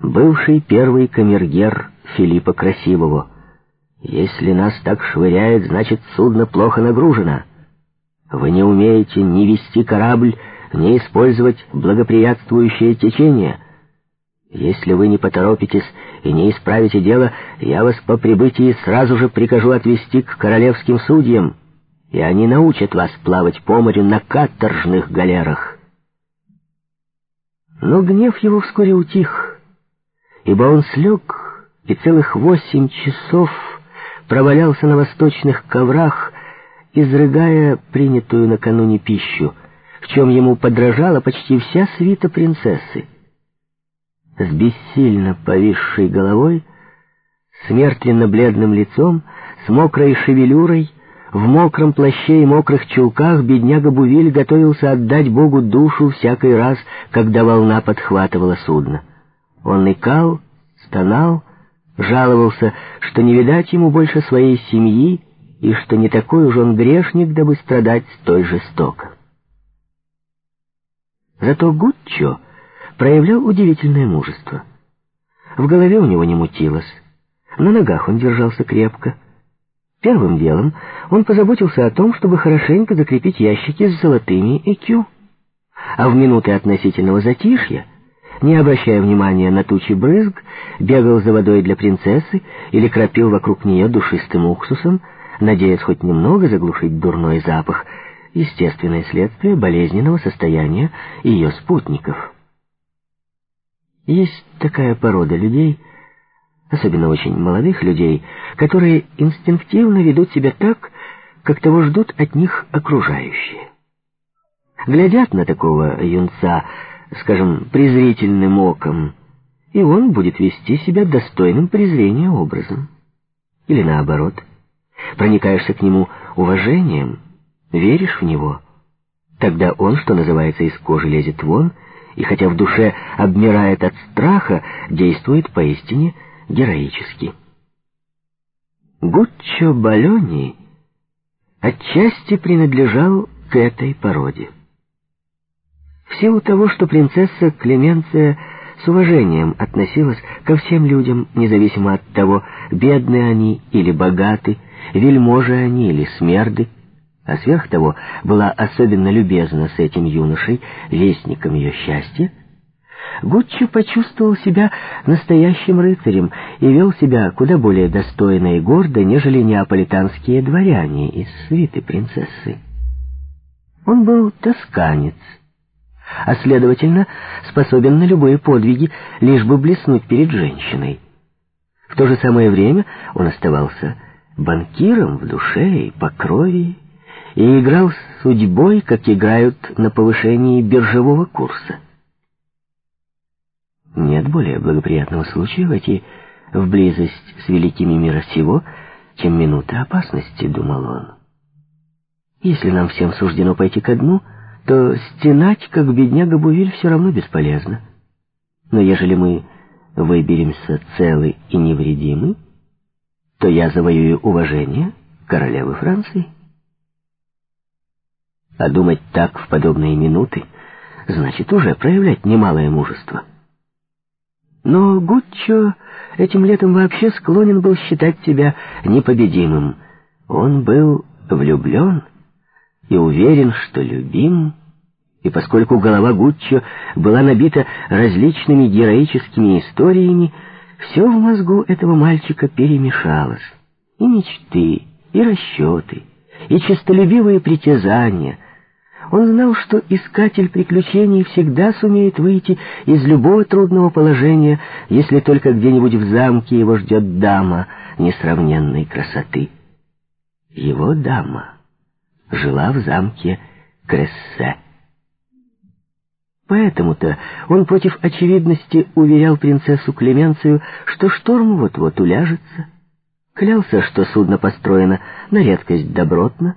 бывший первый камергер Филиппа Красивого. Если нас так швыряет, значит судно плохо нагружено. Вы не умеете ни вести корабль, ни использовать благоприятствующее течение. Если вы не поторопитесь и не исправите дело, я вас по прибытии сразу же прикажу отвезти к королевским судьям, и они научат вас плавать по морю на каторжных галерах. Но гнев его вскоре утих, ибо он слег и целых восемь часов провалялся на восточных коврах, изрыгая принятую накануне пищу, в чем ему подражала почти вся свита принцессы. С бессильно повисшей головой, с мертвенно-бледным лицом, с мокрой шевелюрой, в мокром плаще и мокрых чулках бедняга Бувиль готовился отдать Богу душу всякий раз, когда волна подхватывала судно. Он икал, стонал, жаловался, что не видать ему больше своей семьи и что не такой уж он грешник, дабы страдать столь жестоко. Зато Гуччо проявлял удивительное мужество. В голове у него не мутилось, на ногах он держался крепко. Первым делом он позаботился о том, чтобы хорошенько закрепить ящики с золотыми ЭКЮ. А в минуты относительного затишья, не обращая внимания на тучи брызг, бегал за водой для принцессы или кропил вокруг нее душистым уксусом, надеясь хоть немного заглушить дурной запах, естественное следствие болезненного состояния ее спутников. Есть такая порода людей — особенно очень молодых людей, которые инстинктивно ведут себя так, как того ждут от них окружающие. Глядят на такого юнца, скажем, презрительным оком, и он будет вести себя достойным презрения образом. Или наоборот, проникаешься к нему уважением, веришь в него, тогда он, что называется, из кожи лезет вон, и хотя в душе обмирает от страха, действует поистине героически. Гуччо Балони отчасти принадлежал к этой породе. Силу того, что принцесса Клеменция с уважением относилась ко всем людям, независимо от того, бедны они или богаты, вельможи они или смерды, а сверх того была особенно любезна с этим юношей, вестником ее счастья, Гуччи почувствовал себя настоящим рыцарем и вел себя куда более достойно и гордо, нежели неаполитанские дворяне из свиты принцессы. Он был тосканец, а, следовательно, способен на любые подвиги, лишь бы блеснуть перед женщиной. В то же самое время он оставался банкиром в душе и по крови, и играл с судьбой, как играют на повышении биржевого курса. Нет более благоприятного случая войти в близость с великими мира сего, чем минута опасности, думал он. Если нам всем суждено пойти ко дну, то стенать, как бедняга Бувиль, все равно бесполезно. Но ежели мы выберемся целы и невредимы, то я завоюю уважение королевы Франции. А думать так в подобные минуты значит уже проявлять немалое мужество. Но Гуччо этим летом вообще склонен был считать себя непобедимым. Он был влюблен и уверен, что любим, и поскольку голова Гуччо была набита различными героическими историями, все в мозгу этого мальчика перемешалось. И мечты, и расчеты, и честолюбивые притязания — он знал, что искатель приключений всегда сумеет выйти из любого трудного положения, если только где-нибудь в замке его ждет дама несравненной красоты. Его дама жила в замке Крессе. Поэтому-то он против очевидности уверял принцессу Клеменцию, что шторм вот-вот уляжется. Клялся, что судно построено на редкость добротно,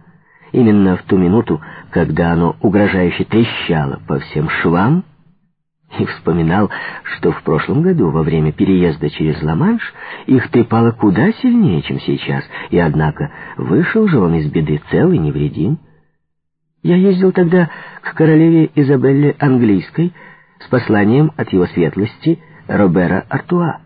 именно в ту минуту, когда оно угрожающе трещало по всем швам, и вспоминал, что в прошлом году, во время переезда через Ла-Манш, их трепало куда сильнее, чем сейчас, и, однако, вышел же он из беды цел и невредим. Я ездил тогда к королеве Изабелле Английской с посланием от его светлости Робера Артуа.